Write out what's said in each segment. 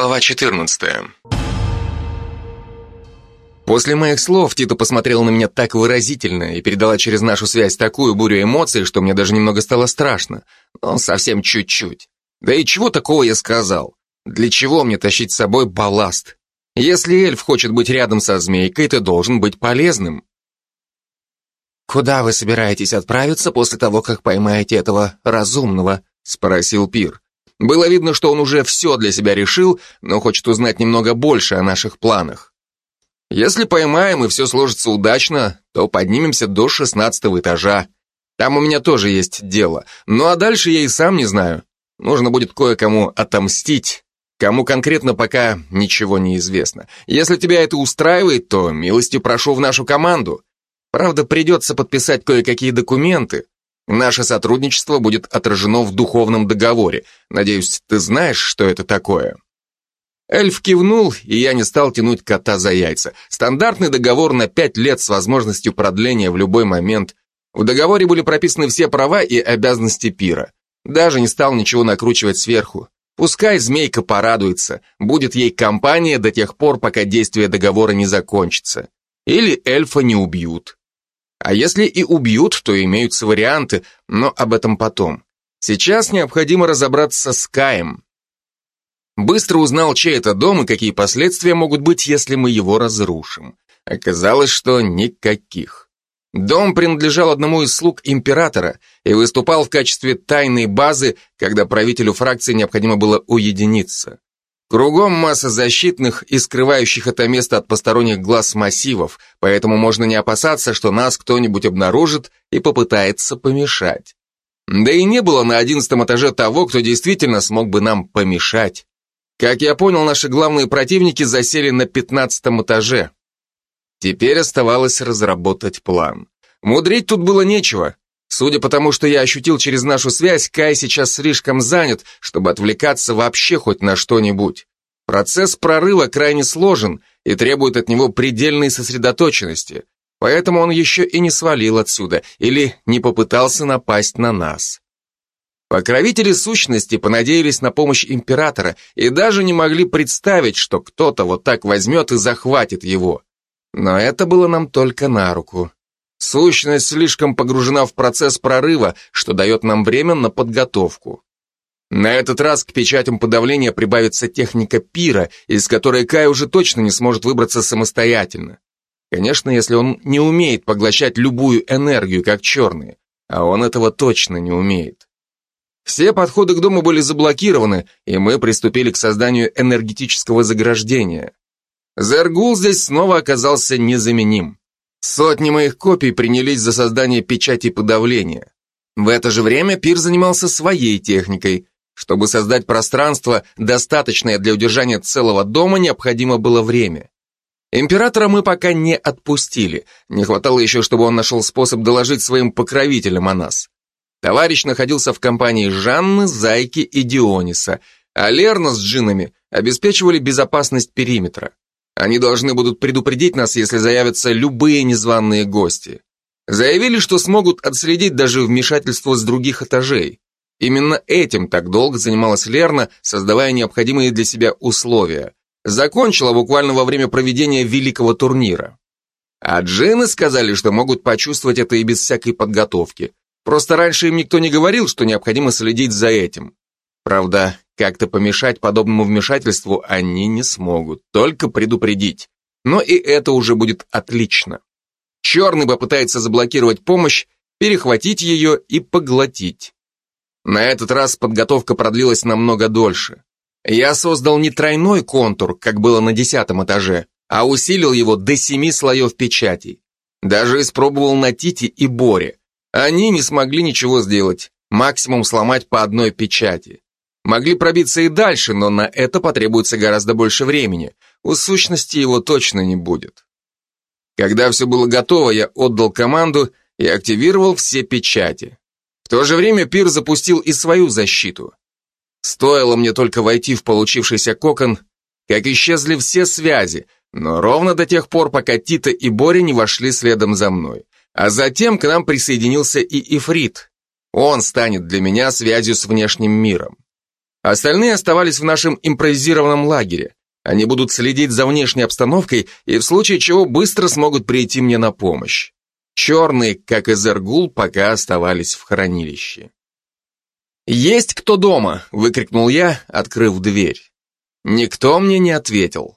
Глава 14. После моих слов Тита посмотрела на меня так выразительно и передала через нашу связь такую бурю эмоций, что мне даже немного стало страшно. Но совсем чуть-чуть. Да и чего такого я сказал? Для чего мне тащить с собой балласт? Если эльф хочет быть рядом со змейкой, ты должен быть полезным. «Куда вы собираетесь отправиться после того, как поймаете этого разумного?» — спросил Пир. Было видно, что он уже все для себя решил, но хочет узнать немного больше о наших планах. Если поймаем и все сложится удачно, то поднимемся до шестнадцатого этажа. Там у меня тоже есть дело. Ну а дальше я и сам не знаю. Нужно будет кое-кому отомстить. Кому конкретно пока ничего не известно. Если тебя это устраивает, то милости прошу в нашу команду. Правда, придется подписать кое-какие документы, Наше сотрудничество будет отражено в духовном договоре. Надеюсь, ты знаешь, что это такое?» Эльф кивнул, и я не стал тянуть кота за яйца. Стандартный договор на пять лет с возможностью продления в любой момент. В договоре были прописаны все права и обязанности пира. Даже не стал ничего накручивать сверху. Пускай змейка порадуется, будет ей компания до тех пор, пока действие договора не закончится. Или эльфа не убьют. А если и убьют, то имеются варианты, но об этом потом. Сейчас необходимо разобраться с Каем. Быстро узнал, чей это дом и какие последствия могут быть, если мы его разрушим. Оказалось, что никаких. Дом принадлежал одному из слуг императора и выступал в качестве тайной базы, когда правителю фракции необходимо было уединиться. Кругом масса защитных и скрывающих это место от посторонних глаз массивов, поэтому можно не опасаться, что нас кто-нибудь обнаружит и попытается помешать. Да и не было на одиннадцатом этаже того, кто действительно смог бы нам помешать. Как я понял, наши главные противники засели на пятнадцатом этаже. Теперь оставалось разработать план. Мудрить тут было нечего. Судя по тому, что я ощутил через нашу связь, Кай сейчас слишком занят, чтобы отвлекаться вообще хоть на что-нибудь. Процесс прорыва крайне сложен и требует от него предельной сосредоточенности, поэтому он еще и не свалил отсюда или не попытался напасть на нас. Покровители сущности понадеялись на помощь императора и даже не могли представить, что кто-то вот так возьмет и захватит его. Но это было нам только на руку. Сущность слишком погружена в процесс прорыва, что дает нам время на подготовку. На этот раз к печатям подавления прибавится техника пира, из которой Кай уже точно не сможет выбраться самостоятельно. Конечно, если он не умеет поглощать любую энергию, как черные, а он этого точно не умеет. Все подходы к дому были заблокированы, и мы приступили к созданию энергетического заграждения. Зергул здесь снова оказался незаменим. Сотни моих копий принялись за создание печати подавления. В это же время Пир занимался своей техникой. Чтобы создать пространство, достаточное для удержания целого дома, необходимо было время. Императора мы пока не отпустили. Не хватало еще, чтобы он нашел способ доложить своим покровителям о нас. Товарищ находился в компании Жанны, Зайки и Диониса, а Лерна с джинами обеспечивали безопасность периметра. Они должны будут предупредить нас, если заявятся любые незваные гости. Заявили, что смогут отследить даже вмешательство с других этажей. Именно этим так долго занималась Лерна, создавая необходимые для себя условия. Закончила буквально во время проведения великого турнира. А джины сказали, что могут почувствовать это и без всякой подготовки. Просто раньше им никто не говорил, что необходимо следить за этим. Правда, как-то помешать подобному вмешательству они не смогут, только предупредить. Но и это уже будет отлично. Черный попытается заблокировать помощь, перехватить ее и поглотить. На этот раз подготовка продлилась намного дольше. Я создал не тройной контур, как было на десятом этаже, а усилил его до семи слоев печатей. Даже испробовал на Тите и Боре. Они не смогли ничего сделать, максимум сломать по одной печати. Могли пробиться и дальше, но на это потребуется гораздо больше времени. У сущности его точно не будет. Когда все было готово, я отдал команду и активировал все печати. В то же время Пир запустил и свою защиту. Стоило мне только войти в получившийся кокон, как исчезли все связи, но ровно до тех пор, пока Тита и Боря не вошли следом за мной. А затем к нам присоединился и Ифрит. Он станет для меня связью с внешним миром. Остальные оставались в нашем импровизированном лагере. Они будут следить за внешней обстановкой и в случае чего быстро смогут прийти мне на помощь. Черные, как и Зергул, пока оставались в хранилище. «Есть кто дома?» — выкрикнул я, открыв дверь. Никто мне не ответил.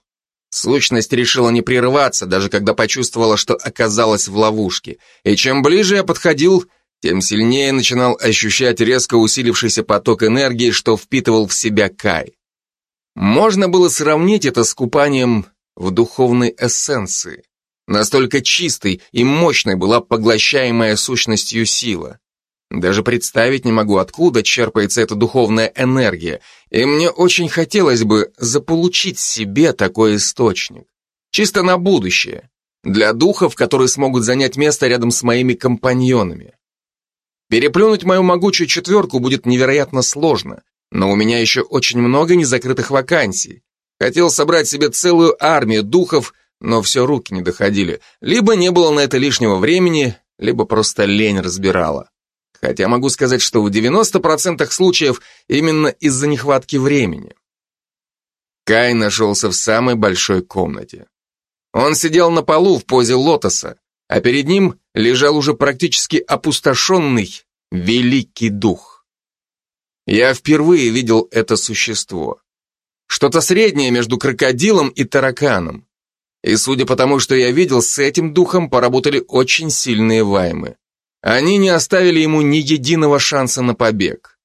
Сущность решила не прерываться, даже когда почувствовала, что оказалась в ловушке. И чем ближе я подходил, тем сильнее начинал ощущать резко усилившийся поток энергии, что впитывал в себя Кай. Можно было сравнить это с купанием в духовной эссенции. Настолько чистой и мощной была поглощаемая сущностью сила. Даже представить не могу, откуда черпается эта духовная энергия, и мне очень хотелось бы заполучить себе такой источник. Чисто на будущее. Для духов, которые смогут занять место рядом с моими компаньонами. Переплюнуть мою могучую четверку будет невероятно сложно, но у меня еще очень много незакрытых вакансий. Хотел собрать себе целую армию духов, но все руки не доходили. Либо не было на это лишнего времени, либо просто лень разбирала. Хотя могу сказать, что в 90% случаев именно из-за нехватки времени. Кай нашелся в самой большой комнате. Он сидел на полу в позе лотоса, а перед ним лежал уже практически опустошенный Великий Дух. Я впервые видел это существо. Что-то среднее между крокодилом и тараканом. И судя по тому, что я видел, с этим духом поработали очень сильные ваймы. Они не оставили ему ни единого шанса на побег.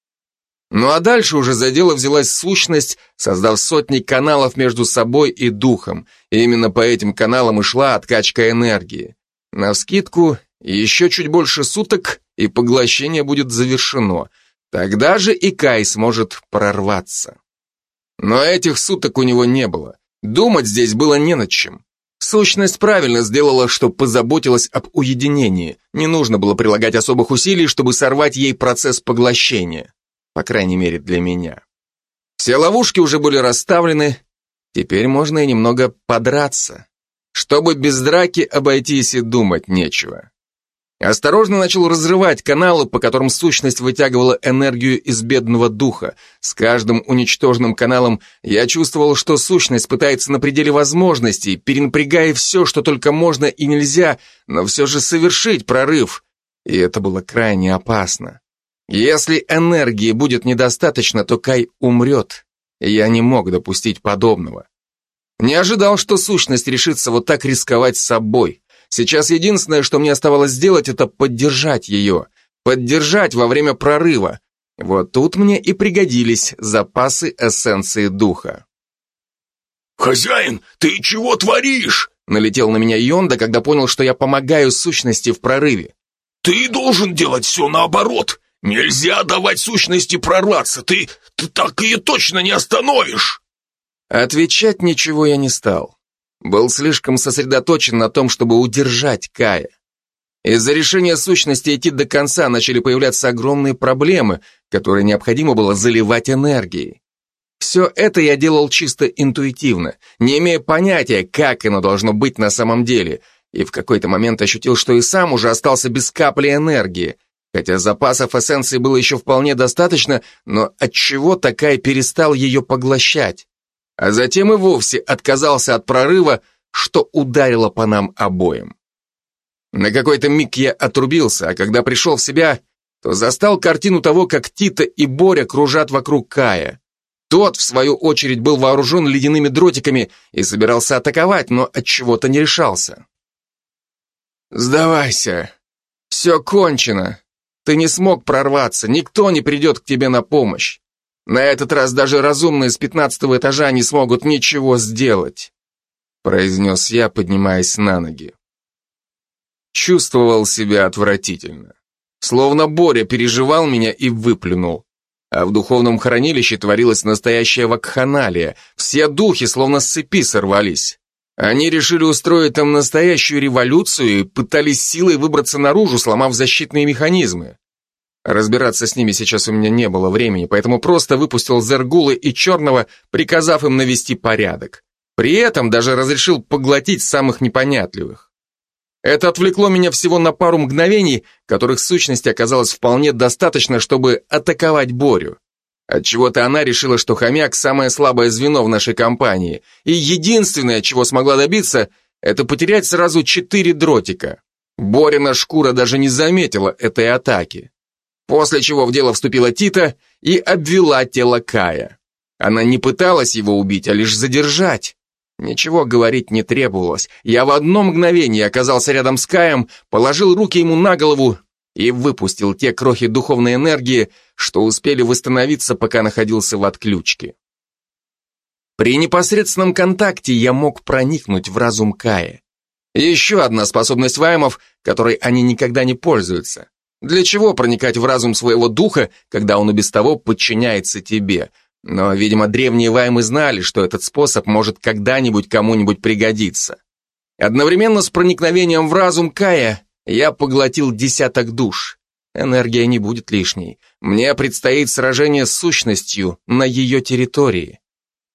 Ну а дальше уже за дело взялась сущность, создав сотни каналов между собой и духом. И именно по этим каналам и шла откачка энергии. На вскидку еще чуть больше суток, и поглощение будет завершено. Тогда же и Кай сможет прорваться. Но этих суток у него не было. Думать здесь было не над чем. Сущность правильно сделала, что позаботилась об уединении. Не нужно было прилагать особых усилий, чтобы сорвать ей процесс поглощения. По крайней мере, для меня. Все ловушки уже были расставлены. Теперь можно и немного подраться. Чтобы без драки обойтись и думать нечего. Осторожно начал разрывать каналы, по которым сущность вытягивала энергию из бедного духа. С каждым уничтоженным каналом я чувствовал, что сущность пытается на пределе возможностей, перенапрягая все, что только можно и нельзя, но все же совершить прорыв. И это было крайне опасно. Если энергии будет недостаточно, то Кай умрет. Я не мог допустить подобного. Не ожидал, что сущность решится вот так рисковать собой. Сейчас единственное, что мне оставалось сделать, это поддержать ее. Поддержать во время прорыва. Вот тут мне и пригодились запасы эссенции духа. «Хозяин, ты чего творишь?» Налетел на меня Йонда, когда понял, что я помогаю сущности в прорыве. «Ты должен делать все наоборот. Нельзя давать сущности прорваться. Ты, ты так ее точно не остановишь!» Отвечать ничего я не стал. Был слишком сосредоточен на том, чтобы удержать Кая. Из-за решения сущности идти до конца начали появляться огромные проблемы, которые необходимо было заливать энергией. Все это я делал чисто интуитивно, не имея понятия, как оно должно быть на самом деле, и в какой-то момент ощутил, что и сам уже остался без капли энергии, хотя запасов эссенции было еще вполне достаточно, но от чего такая перестал ее поглощать а затем и вовсе отказался от прорыва, что ударило по нам обоим. На какой-то миг я отрубился, а когда пришел в себя, то застал картину того, как Тита и Боря кружат вокруг Кая. Тот, в свою очередь, был вооружен ледяными дротиками и собирался атаковать, но от чего-то не решался. «Сдавайся. Все кончено. Ты не смог прорваться, никто не придет к тебе на помощь. На этот раз даже разумные с пятнадцатого этажа не смогут ничего сделать», произнес я, поднимаясь на ноги. Чувствовал себя отвратительно. Словно Боря переживал меня и выплюнул. А в духовном хранилище творилась настоящая вакханалия. Все духи словно с цепи сорвались. Они решили устроить там настоящую революцию и пытались силой выбраться наружу, сломав защитные механизмы. Разбираться с ними сейчас у меня не было времени, поэтому просто выпустил Зергулы и Черного, приказав им навести порядок. При этом даже разрешил поглотить самых непонятливых. Это отвлекло меня всего на пару мгновений, которых сущности оказалось вполне достаточно, чтобы атаковать Борю. Отчего-то она решила, что хомяк – самое слабое звено в нашей компании, и единственное, чего смогла добиться, это потерять сразу четыре дротика. Борина шкура даже не заметила этой атаки. После чего в дело вступила Тита и обвела тело Кая. Она не пыталась его убить, а лишь задержать. Ничего говорить не требовалось. Я в одно мгновение оказался рядом с Каем, положил руки ему на голову и выпустил те крохи духовной энергии, что успели восстановиться, пока находился в отключке. При непосредственном контакте я мог проникнуть в разум Кая. Еще одна способность ваймов, которой они никогда не пользуются. Для чего проникать в разум своего духа, когда он и без того подчиняется тебе? Но, видимо, древние ваймы знали, что этот способ может когда-нибудь кому-нибудь пригодиться. Одновременно с проникновением в разум Кая я поглотил десяток душ. Энергия не будет лишней. Мне предстоит сражение с сущностью на ее территории.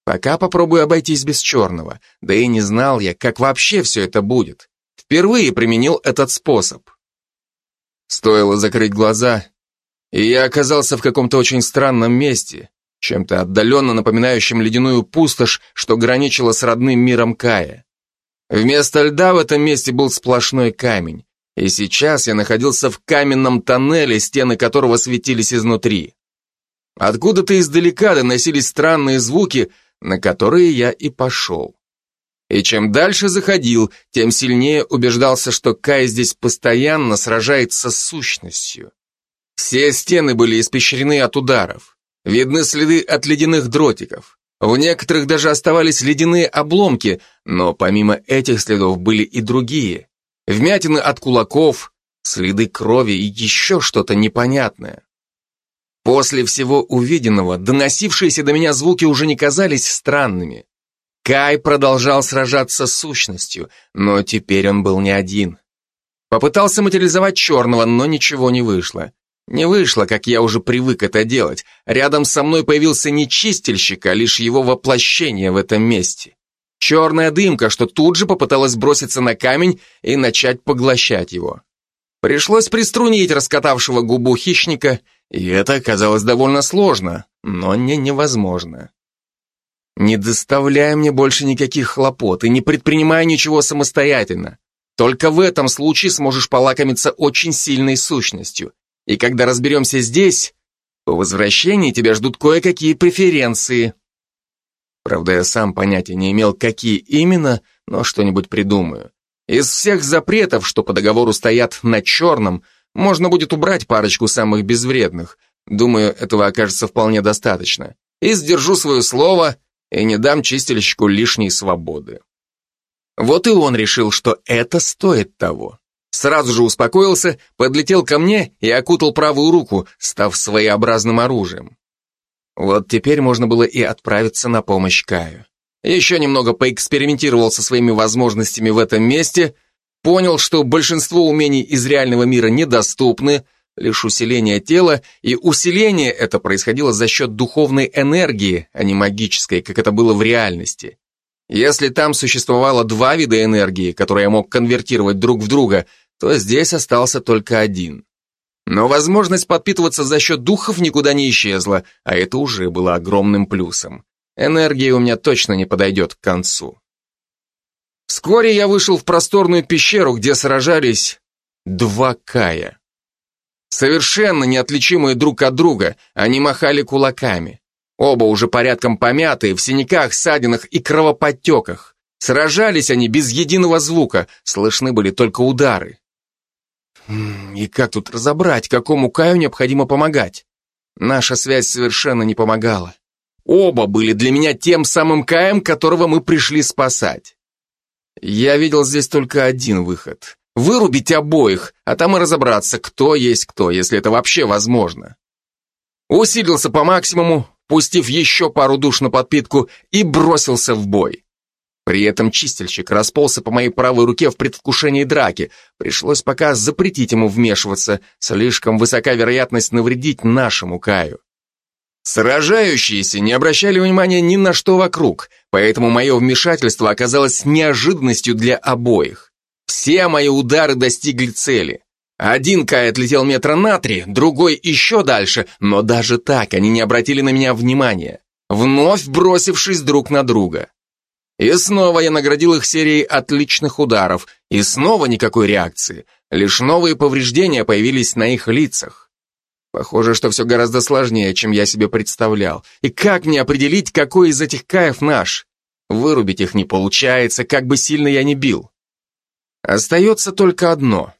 Пока попробую обойтись без черного. Да и не знал я, как вообще все это будет. Впервые применил этот способ. Стоило закрыть глаза, и я оказался в каком-то очень странном месте, чем-то отдаленно напоминающим ледяную пустошь, что граничила с родным миром Кая. Вместо льда в этом месте был сплошной камень, и сейчас я находился в каменном тоннеле, стены которого светились изнутри. Откуда-то издалека доносились странные звуки, на которые я и пошел. И чем дальше заходил, тем сильнее убеждался, что Кай здесь постоянно сражается с сущностью. Все стены были испещрены от ударов. Видны следы от ледяных дротиков. В некоторых даже оставались ледяные обломки, но помимо этих следов были и другие. Вмятины от кулаков, следы крови и еще что-то непонятное. После всего увиденного доносившиеся до меня звуки уже не казались странными. Кай продолжал сражаться с сущностью, но теперь он был не один. Попытался материализовать черного, но ничего не вышло. Не вышло, как я уже привык это делать. Рядом со мной появился не чистильщик, а лишь его воплощение в этом месте. Черная дымка, что тут же попыталась броситься на камень и начать поглощать его. Пришлось приструнить раскатавшего губу хищника, и это оказалось довольно сложно, но не невозможно. Не доставляй мне больше никаких хлопот и не предпринимай ничего самостоятельно. Только в этом случае сможешь полакомиться очень сильной сущностью. И когда разберемся здесь, по возвращении тебя ждут кое-какие преференции. Правда, я сам понятия не имел, какие именно, но что-нибудь придумаю. Из всех запретов, что по договору стоят на черном, можно будет убрать парочку самых безвредных. Думаю, этого окажется вполне достаточно. И сдержу свое слово и не дам чистильщику лишней свободы. Вот и он решил, что это стоит того. Сразу же успокоился, подлетел ко мне и окутал правую руку, став своеобразным оружием. Вот теперь можно было и отправиться на помощь Каю. Еще немного поэкспериментировал со своими возможностями в этом месте, понял, что большинство умений из реального мира недоступны, лишь усиление тела, и усиление это происходило за счет духовной энергии, а не магической, как это было в реальности. Если там существовало два вида энергии, которые я мог конвертировать друг в друга, то здесь остался только один. Но возможность подпитываться за счет духов никуда не исчезла, а это уже было огромным плюсом. Энергия у меня точно не подойдет к концу. Вскоре я вышел в просторную пещеру, где сражались два Кая. Совершенно неотличимые друг от друга, они махали кулаками. Оба уже порядком помятые, в синяках, ссадинах и кровоподтеках. Сражались они без единого звука, слышны были только удары. И как тут разобрать, какому Каю необходимо помогать? Наша связь совершенно не помогала. Оба были для меня тем самым Каем, которого мы пришли спасать. Я видел здесь только один выход. Вырубить обоих, а там и разобраться, кто есть кто, если это вообще возможно. Усилился по максимуму, пустив еще пару душ на подпитку и бросился в бой. При этом чистильщик расползся по моей правой руке в предвкушении драки. Пришлось пока запретить ему вмешиваться, слишком высока вероятность навредить нашему Каю. Сражающиеся не обращали внимания ни на что вокруг, поэтому мое вмешательство оказалось неожиданностью для обоих. Все мои удары достигли цели. Один Кай отлетел метра на три, другой еще дальше, но даже так они не обратили на меня внимания, вновь бросившись друг на друга. И снова я наградил их серией отличных ударов, и снова никакой реакции, лишь новые повреждения появились на их лицах. Похоже, что все гораздо сложнее, чем я себе представлял. И как мне определить, какой из этих каев наш? Вырубить их не получается, как бы сильно я ни бил. Остается только одно.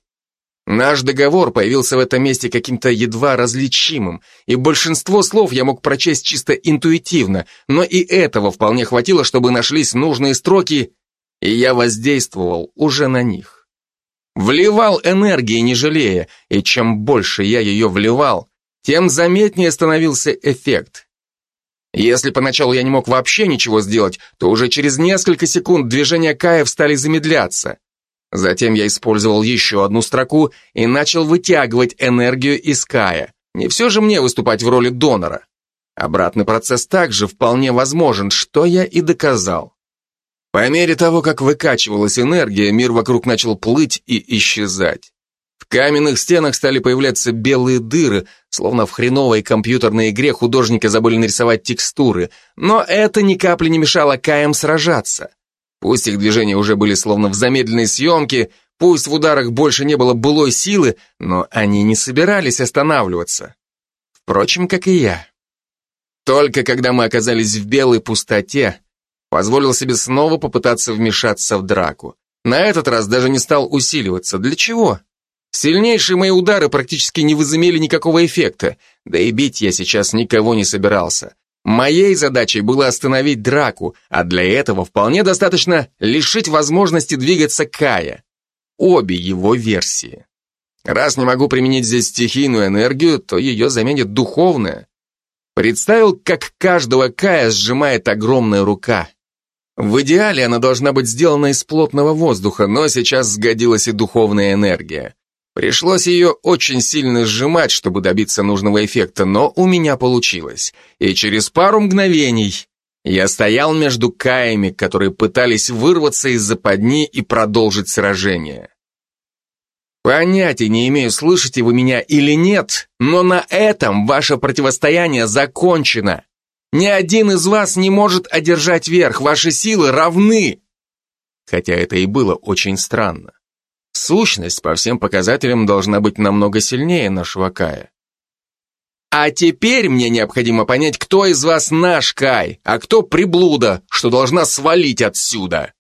Наш договор появился в этом месте каким-то едва различимым, и большинство слов я мог прочесть чисто интуитивно, но и этого вполне хватило, чтобы нашлись нужные строки, и я воздействовал уже на них. Вливал энергии, не жалея, и чем больше я ее вливал, тем заметнее становился эффект. Если поначалу я не мог вообще ничего сделать, то уже через несколько секунд движения Каев стали замедляться. Затем я использовал еще одну строку и начал вытягивать энергию из Кая. Не все же мне выступать в роли донора. Обратный процесс также вполне возможен, что я и доказал. По мере того, как выкачивалась энергия, мир вокруг начал плыть и исчезать. В каменных стенах стали появляться белые дыры, словно в хреновой компьютерной игре художники забыли нарисовать текстуры, но это ни капли не мешало Каям сражаться. Пусть их движения уже были словно в замедленной съемке, пусть в ударах больше не было былой силы, но они не собирались останавливаться. Впрочем, как и я. Только когда мы оказались в белой пустоте, позволил себе снова попытаться вмешаться в драку. На этот раз даже не стал усиливаться. Для чего? Сильнейшие мои удары практически не возымели никакого эффекта, да и бить я сейчас никого не собирался. Моей задачей было остановить драку, а для этого вполне достаточно лишить возможности двигаться Кая. Обе его версии. Раз не могу применить здесь стихийную энергию, то ее заменит духовная. Представил, как каждого Кая сжимает огромная рука. В идеале она должна быть сделана из плотного воздуха, но сейчас сгодилась и духовная энергия. Пришлось ее очень сильно сжимать, чтобы добиться нужного эффекта, но у меня получилось. И через пару мгновений я стоял между каями, которые пытались вырваться из западни и продолжить сражение. Понятия не имею, слышите вы меня или нет, но на этом ваше противостояние закончено. Ни один из вас не может одержать верх, ваши силы равны. Хотя это и было очень странно. Сущность по всем показателям должна быть намного сильнее нашего Кая. А теперь мне необходимо понять, кто из вас наш Кай, а кто приблуда, что должна свалить отсюда.